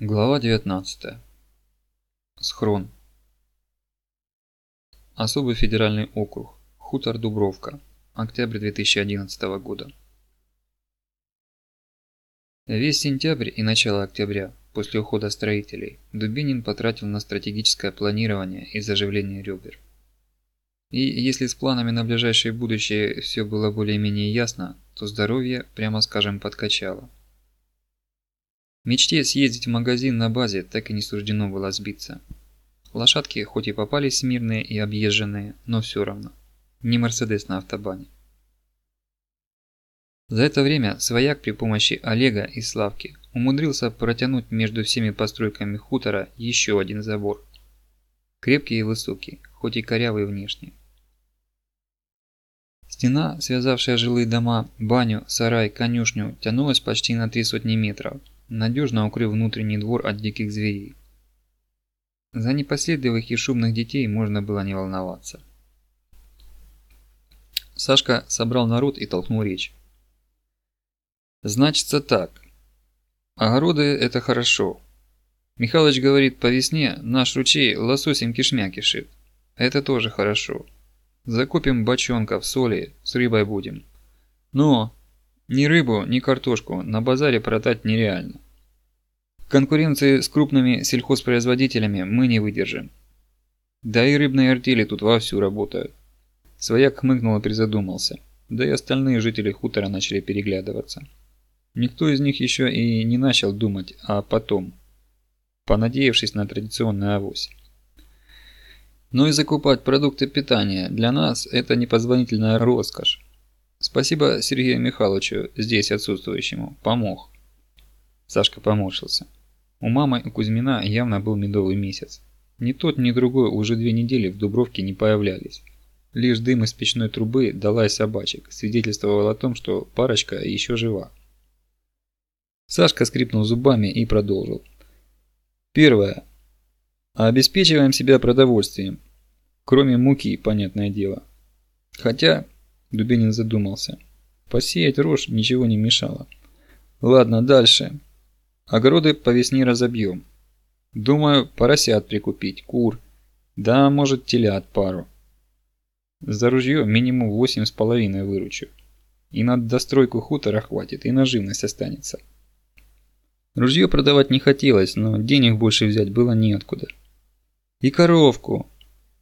Глава 19. Схрон. Особый федеральный округ. Хутор Дубровка. Октябрь 2011 года. Весь сентябрь и начало октября, после ухода строителей, Дубинин потратил на стратегическое планирование и заживление ребер. И если с планами на ближайшее будущее все было более-менее ясно, то здоровье, прямо скажем, подкачало. Мечте съездить в магазин на базе так и не суждено было сбиться. Лошадки хоть и попались смирные и объезженные, но все равно. Не Мерседес на автобане. За это время свояк при помощи Олега и Славки умудрился протянуть между всеми постройками хутора еще один забор. Крепкий и высокий, хоть и корявый внешне. Стена, связавшая жилые дома, баню, сарай, конюшню, тянулась почти на три сотни метров – надежно укрыв внутренний двор от диких зверей. За непоследовых и шумных детей можно было не волноваться. Сашка собрал народ и толкнул речь. «Значится так. Огороды – это хорошо. Михалыч говорит, по весне наш ручей лососем кишмя кишит. Это тоже хорошо. Закупим бочонков, соли, с рыбой будем. Но ни рыбу, ни картошку на базаре продать нереально. Конкуренции с крупными сельхозпроизводителями мы не выдержим. Да и рыбные артели тут вовсю работают. Свояк хмыкнул и призадумался. Да и остальные жители хутора начали переглядываться. Никто из них еще и не начал думать, а потом, понадеявшись на традиционную авось. Но и закупать продукты питания для нас это непозвонительная роскошь. Спасибо Сергею Михайловичу, здесь отсутствующему, помог. Сашка поморщился. У мамы и Кузьмина явно был медовый месяц. Ни тот, ни другой уже две недели в Дубровке не появлялись. Лишь дым из печной трубы, дала собачек, свидетельствовал о том, что парочка еще жива. Сашка скрипнул зубами и продолжил. Первое. Обеспечиваем себя продовольствием. Кроме муки, понятное дело. Хотя, Дубинин задумался. Посеять рожь ничего не мешало. Ладно, дальше. Огороды по весне разобьем. Думаю, поросят прикупить, кур. Да, может, телят пару. За ружье минимум восемь с половиной выручу. И на достройку хутора хватит, и на живность останется. Ружье продавать не хотелось, но денег больше взять было неоткуда. И коровку.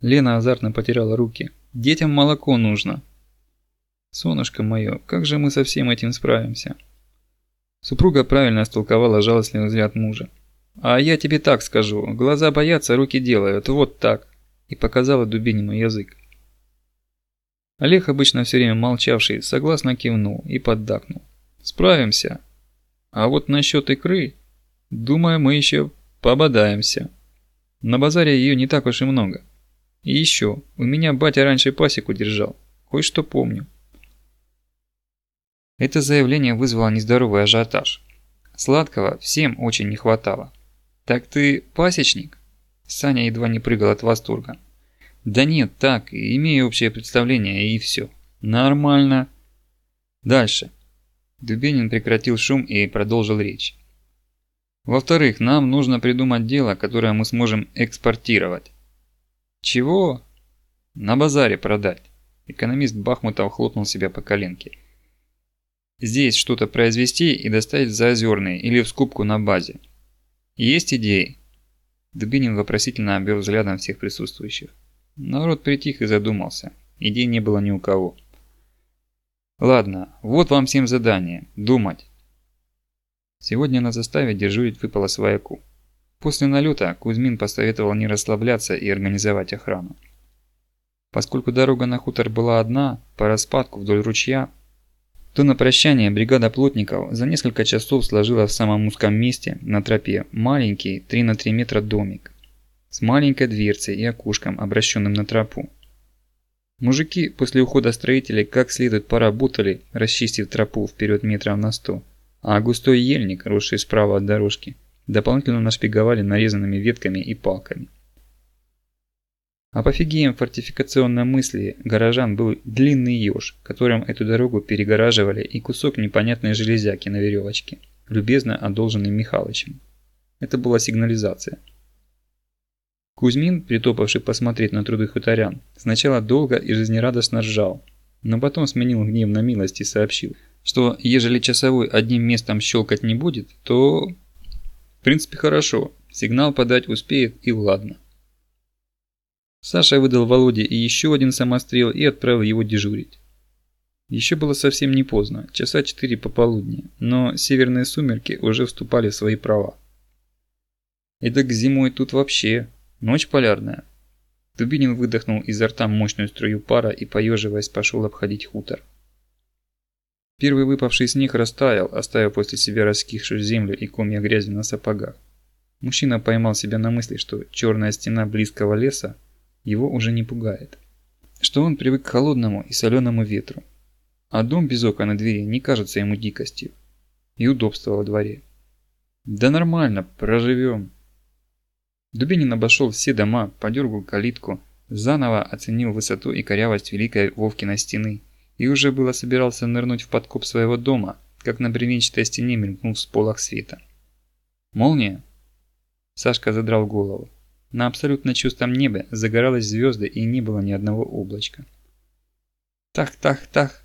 Лена азартно потеряла руки. Детям молоко нужно. Солнышко мое, как же мы со всем этим справимся? Супруга правильно истолковала жалостливый взгляд мужа. А я тебе так скажу, глаза боятся, руки делают, вот так. И показала Дубинину язык. Олег, обычно все время молчавший, согласно кивнул и поддакнул. Справимся. А вот насчет икры, думаю, мы еще пободаемся. На базаре ее не так уж и много. И еще, у меня батя раньше пасеку держал, кое-что помню. Это заявление вызвало нездоровый ажиотаж. Сладкого всем очень не хватало. «Так ты пасечник?» Саня едва не прыгал от восторга. «Да нет, так, имею общее представление и все. Нормально». Дальше. Дубинин прекратил шум и продолжил речь. Во-вторых, нам нужно придумать дело, которое мы сможем экспортировать. Чего? На базаре продать. Экономист Бахмутов хлопнул себя по коленке здесь что-то произвести и доставить в Заозерный или в скупку на базе. Есть идеи?» Дубинин вопросительно обвел взглядом всех присутствующих. Народ притих и задумался. Идей не было ни у кого. «Ладно, вот вам всем задание. Думать». Сегодня на заставе дежурить выпало свояку. После налета Кузьмин посоветовал не расслабляться и организовать охрану. Поскольку дорога на хутор была одна, по распадку вдоль ручья, то на прощание бригада плотников за несколько часов сложила в самом узком месте на тропе маленький 3 на 3 метра домик с маленькой дверцей и окошком, обращенным на тропу. Мужики после ухода строителей как следует поработали, расчистив тропу вперед метров на 100, а густой ельник, росший справа от дорожки, дополнительно нашпиговали нарезанными ветками и палками. Апофигеем фортификационной мысли горожан был длинный еж, которым эту дорогу перегораживали и кусок непонятной железяки на веревочке, любезно одолженный Михалычем. Это была сигнализация. Кузьмин, притопавший посмотреть на труды хуторян, сначала долго и жизнерадостно ржал, но потом сменил гнев на милость и сообщил, что ежели часовой одним местом щелкать не будет, то... В принципе хорошо, сигнал подать успеет и ладно. Саша выдал Володе и еще один самострел и отправил его дежурить. Еще было совсем не поздно, часа четыре пополудни, но северные сумерки уже вступали в свои права. И так зимой тут вообще, ночь полярная. Дубинин выдохнул изо рта мощную струю пара и, поеживаясь, пошел обходить хутор. Первый выпавший снег растаял, оставив после себя раскисшую землю и комья грязи на сапогах. Мужчина поймал себя на мысли, что черная стена близкого леса его уже не пугает. Что он привык к холодному и соленому ветру. А дом без окон на двери не кажется ему дикостью. И удобство во дворе. Да нормально, проживем. Дубинин обошел все дома, подергал калитку, заново оценил высоту и корявость великой Вовкиной стены и уже было собирался нырнуть в подкоп своего дома, как на бревенчатой стене мелькнул всполох света. «Молния?» Сашка задрал голову. На абсолютно чистом небе загоралась звезды и не было ни одного облачка. «Тах-тах-тах!»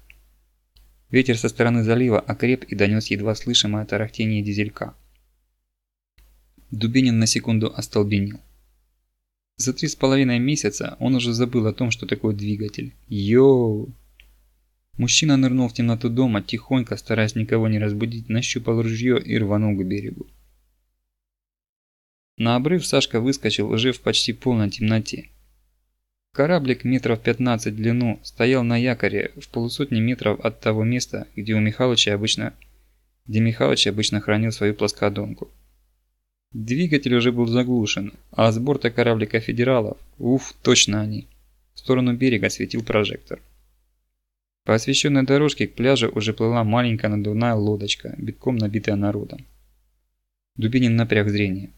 Ветер со стороны залива окреп и донес едва слышимое тарахтение дизелька. Дубинин на секунду остолбенел. За три с половиной месяца он уже забыл о том, что такое двигатель. Йоу! Мужчина нырнул в темноту дома, тихонько, стараясь никого не разбудить, нащупал ружье и рванул к берегу. На обрыв Сашка выскочил уже в почти полной темноте. Кораблик метров 15 в длину стоял на якоре в полусотни метров от того места, где у Михалыча обычно, где Михалыч обычно хранил свою плоскодонку. Двигатель уже был заглушен, а с борта кораблика федералов, уф, точно они, в сторону берега светил прожектор. По освещенной дорожке к пляжу уже плыла маленькая надувная лодочка, битком набитая народом. Дубинин напряг зрение.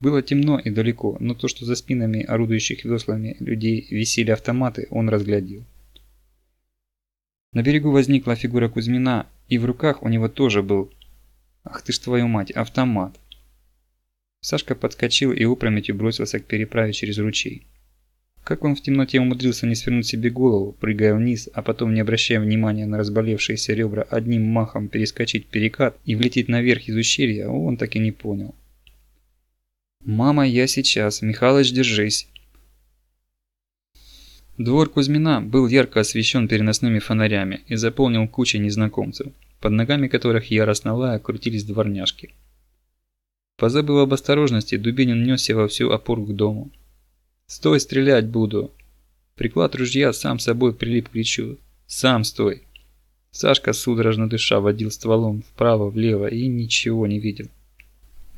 Было темно и далеко, но то, что за спинами орудующих веслами людей висели автоматы, он разглядел. На берегу возникла фигура Кузьмина, и в руках у него тоже был, ах ты ж твою мать, автомат. Сашка подскочил и опрометью бросился к переправе через ручей. Как он в темноте умудрился не свернуть себе голову, прыгая вниз, а потом, не обращая внимания на разболевшиеся ребра, одним махом перескочить перекат и влететь наверх из ущелья, он так и не понял. «Мама, я сейчас. Михалыч, держись». Двор Кузьмина был ярко освещен переносными фонарями и заполнил кучей незнакомцев, под ногами которых яростно лая крутились дворняжки. Позабыв об осторожности, Дубинин несся во всю опору к дому. «Стой, стрелять буду!» Приклад ружья сам собой прилип к плечу. «Сам стой!» Сашка, судорожно дыша, водил стволом вправо-влево и ничего не видел.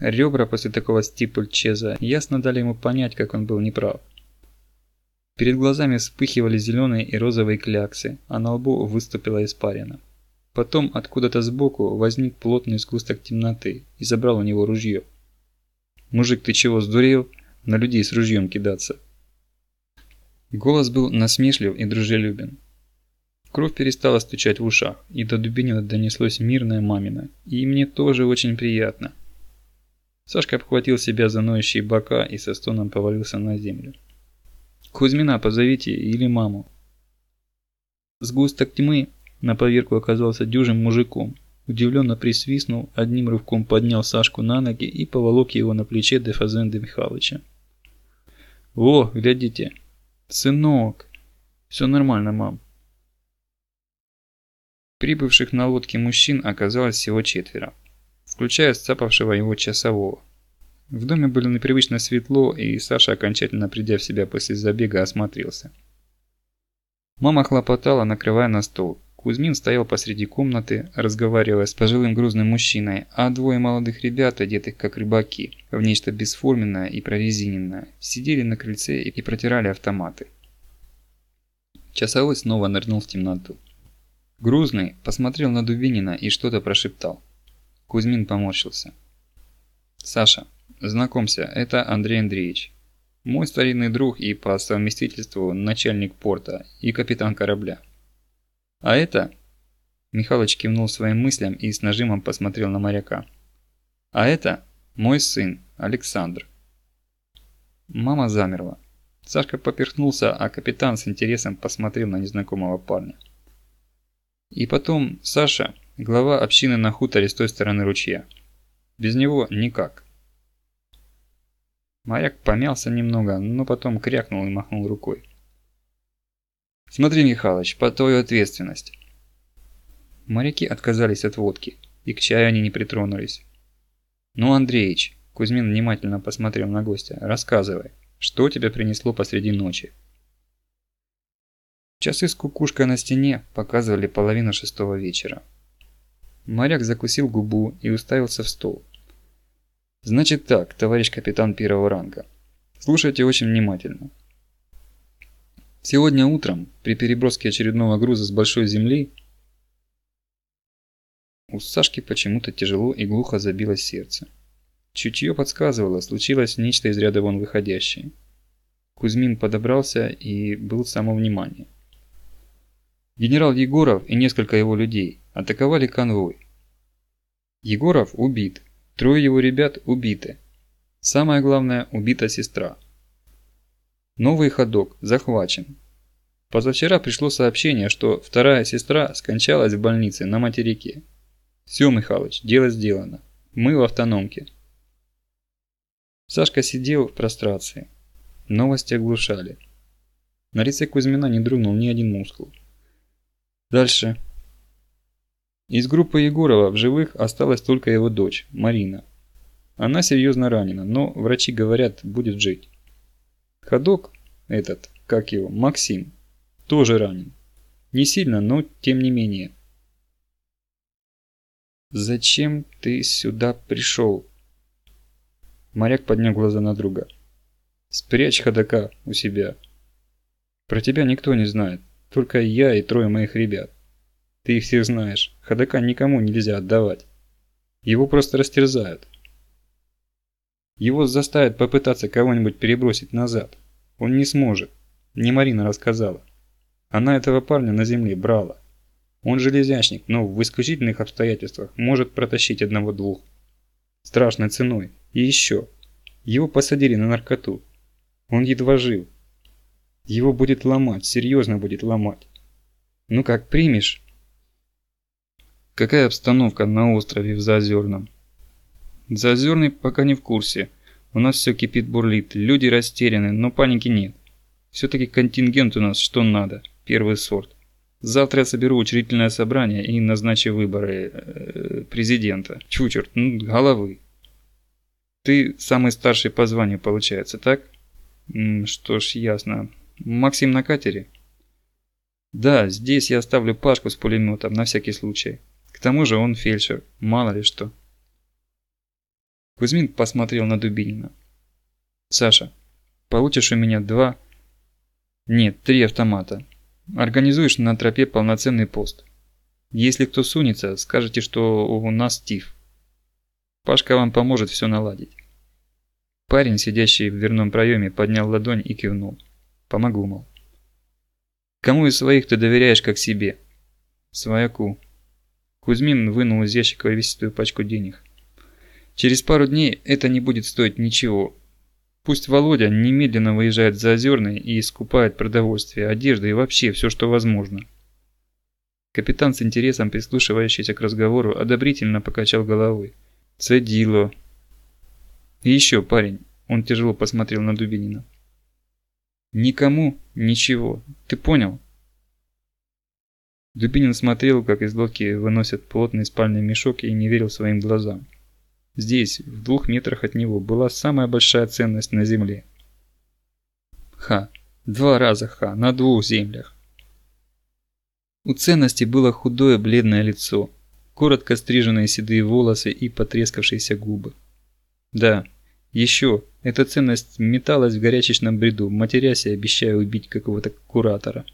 Ребра после такого стипульчеза ясно дали ему понять, как он был неправ. Перед глазами вспыхивали зеленые и розовые кляксы, а на лбу выступила испарина. Потом откуда-то сбоку возник плотный сгусток темноты и забрал у него ружье. «Мужик, ты чего, сдурел? На людей с ружьем кидаться!» Голос был насмешлив и дружелюбен. Кровь перестала стучать в ушах, и до Дубинина донеслось мирное мамино. «И мне тоже очень приятно!» Сашка обхватил себя за ноющие бока и со стоном повалился на землю. «Кузьмина позовите или маму». Сгусток тьмы на поверку оказался дюжим мужиком. Удивленно присвистнул, одним рывком поднял Сашку на ноги и поволок его на плече де Фазенде Михайловича. «О, глядите! Сынок! Все нормально, мам!» Прибывших на лодке мужчин оказалось всего четверо включая сцапавшего его часового. В доме было непривычно светло, и Саша, окончательно придя в себя после забега, осмотрелся. Мама хлопотала, накрывая на стол. Кузьмин стоял посреди комнаты, разговаривая с пожилым грузным мужчиной, а двое молодых ребят, одетых как рыбаки, в нечто бесформенное и прорезиненное, сидели на крыльце и протирали автоматы. Часовой снова нырнул в темноту. Грузный посмотрел на Дубинина и что-то прошептал. Кузьмин поморщился. «Саша, знакомься, это Андрей Андреевич. Мой старинный друг и по совместительству начальник порта и капитан корабля. А это...» Михалыч кивнул своим мыслям и с нажимом посмотрел на моряка. «А это мой сын, Александр. Мама замерла. Сашка поперхнулся, а капитан с интересом посмотрел на незнакомого парня. И потом Саша, глава общины на хуторе с той стороны ручья. Без него никак. Моряк помялся немного, но потом крякнул и махнул рукой. «Смотри, Михалыч, по твою ответственность». Моряки отказались от водки, и к чаю они не притронулись. «Ну, Андреич», – Кузьмин внимательно посмотрел на гостя, – «рассказывай, что тебя принесло посреди ночи?» Часы с кукушкой на стене показывали половину шестого вечера. Моряк закусил губу и уставился в стол. Значит так, товарищ капитан первого ранга. Слушайте очень внимательно. Сегодня утром, при переброске очередного груза с большой земли, у Сашки почему-то тяжело и глухо забилось сердце. Чутье подсказывало, случилось нечто из ряда вон выходящее. Кузьмин подобрался и был само внимание. Генерал Егоров и несколько его людей атаковали конвой. Егоров убит, Трое его ребят убиты. Самое главное, убита сестра. Новый ходок захвачен. Позавчера пришло сообщение, что вторая сестра скончалась в больнице на материке. Все, Михалыч, дело сделано. Мы в автономке. Сашка сидел в прострации. Новости оглушали. На лице Кузьмина не дрогнул ни один мускул. Дальше. Из группы Егорова в живых осталась только его дочь, Марина. Она серьезно ранена, но врачи говорят, будет жить. Ходок этот, как его, Максим, тоже ранен. Не сильно, но тем не менее. «Зачем ты сюда пришел?» Моряк поднял глаза на друга. «Спрячь ходока у себя. Про тебя никто не знает, только я и трое моих ребят. Ты их всех знаешь. Ходока никому нельзя отдавать. Его просто растерзают. Его заставят попытаться кого-нибудь перебросить назад. Он не сможет. Не Марина рассказала. Она этого парня на земле брала. Он железячник, но в исключительных обстоятельствах может протащить одного-двух. Страшной ценой. И еще. Его посадили на наркоту. Он едва жил. Его будет ломать, серьезно будет ломать. Ну как, примешь? Какая обстановка на острове в Заозерном? Заозерный пока не в курсе. У нас все кипит-бурлит, люди растеряны, но паники нет. Все-таки контингент у нас что надо, первый сорт. Завтра я соберу учредительное собрание и назначу выборы э, президента. Чу черт, ну, головы. Ты самый старший по званию получается, так? Что ж, ясно. Максим на катере? Да, здесь я оставлю Пашку с пулеметом на всякий случай тому же он фельдшер, мало ли что. Кузьмин посмотрел на Дубинина. «Саша, получишь у меня два... Нет, три автомата. Организуешь на тропе полноценный пост. Если кто сунется, скажете, что у нас ТИФ. Пашка вам поможет все наладить». Парень, сидящий в дверном проеме, поднял ладонь и кивнул. «Помогу, мол». «Кому из своих ты доверяешь как себе?» «Свояку», Кузьмин вынул из ящика увесистую пачку денег. Через пару дней это не будет стоить ничего. Пусть Володя немедленно выезжает за Озерный и искупает продовольствие, одежду и вообще все, что возможно. Капитан с интересом, прислушивающийся к разговору, одобрительно покачал головой. «Цедило». «И еще, парень», – он тяжело посмотрел на Дубинина. «Никому ничего. Ты понял?» Дубинин смотрел, как из лодки выносят плотный спальный мешок и не верил своим глазам. Здесь, в двух метрах от него, была самая большая ценность на земле. Ха. Два раза ха. На двух землях. У ценности было худое бледное лицо, коротко стриженные седые волосы и потрескавшиеся губы. Да, еще, эта ценность металась в горячечном бреду, матерясь и обещая убить какого-то куратора.